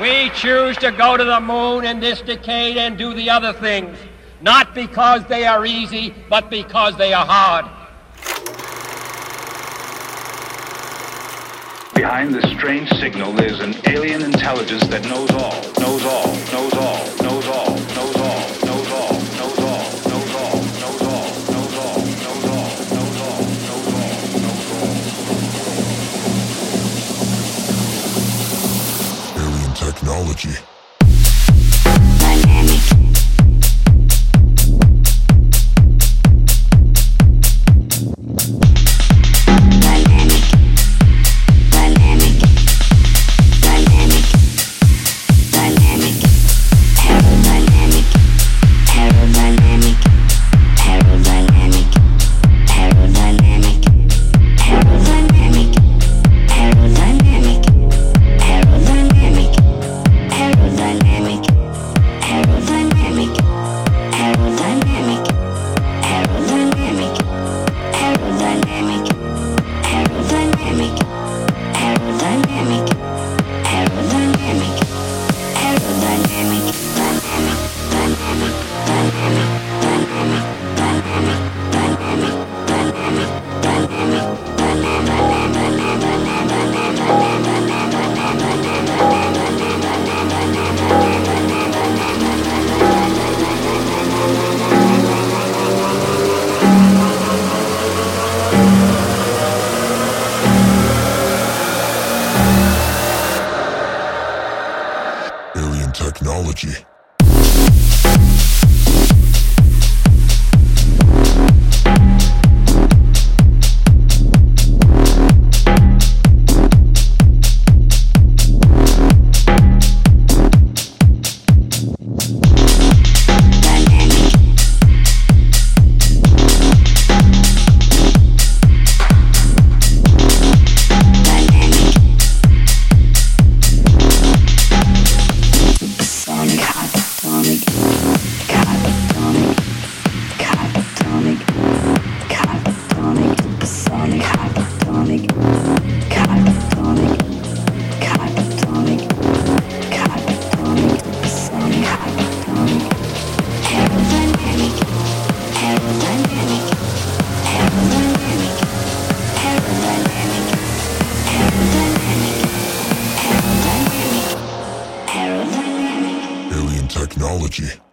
We choose to go to the moon in this decade and do the other things, not because they are easy, but because they are hard. Behind this strange signal, there's an alien intelligence that knows all, knows all, knows all, knows all, technology. Technology. Technology.